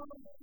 woman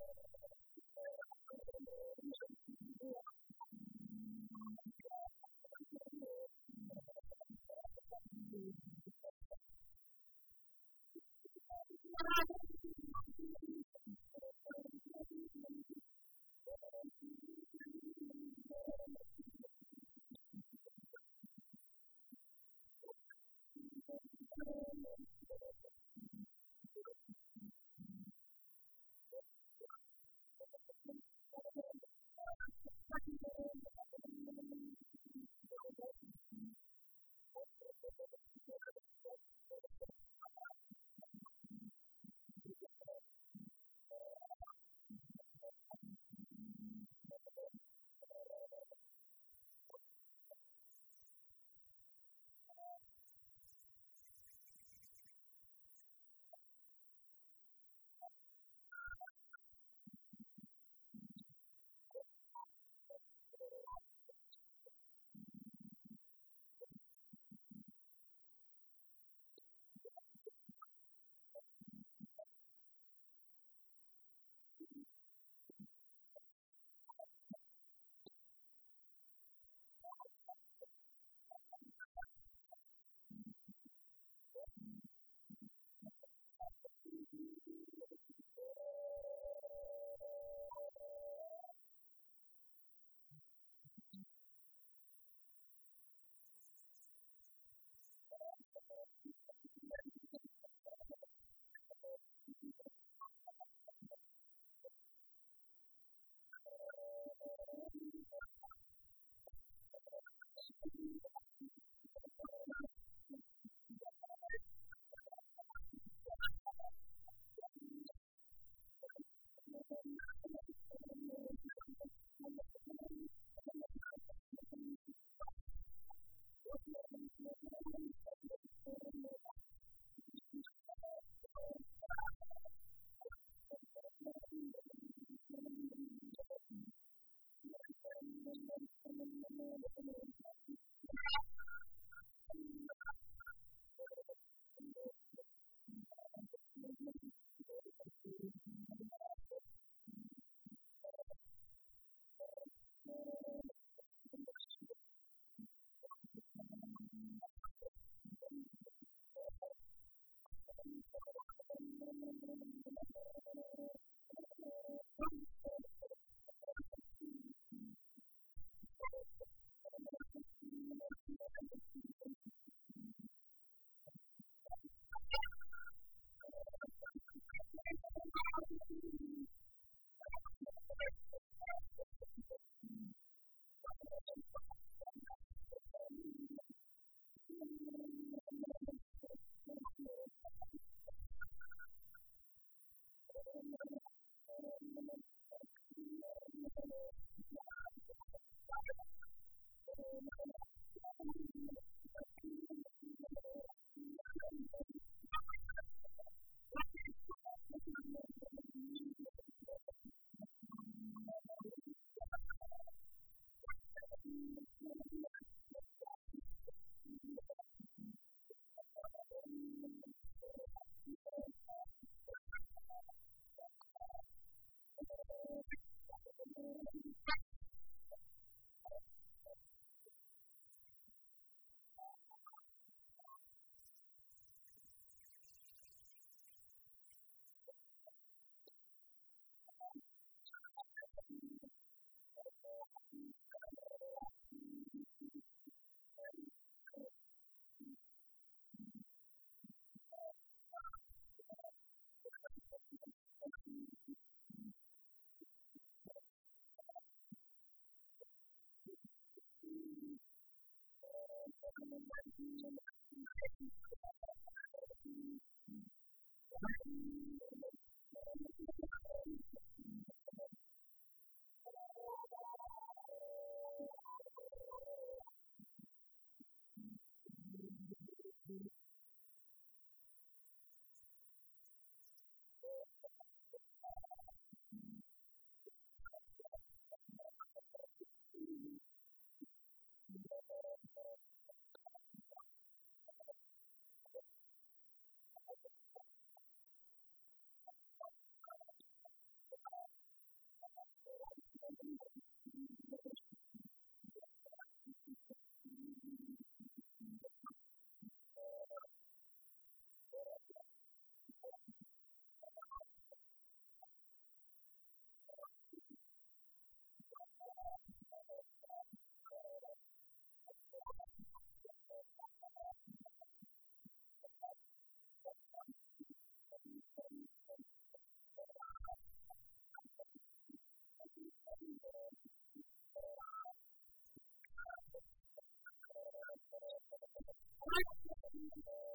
Thank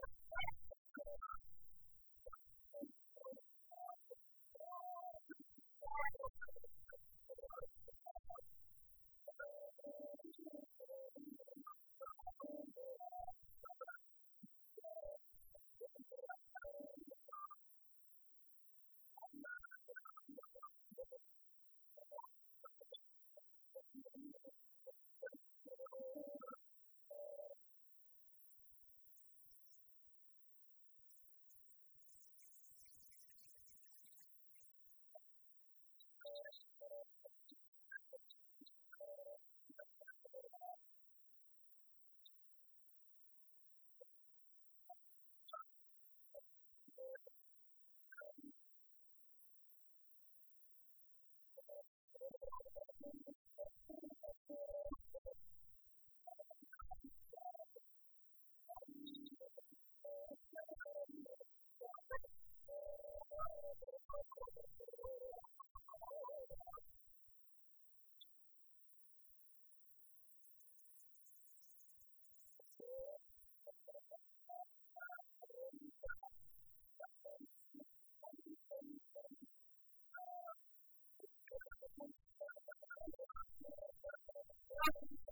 you.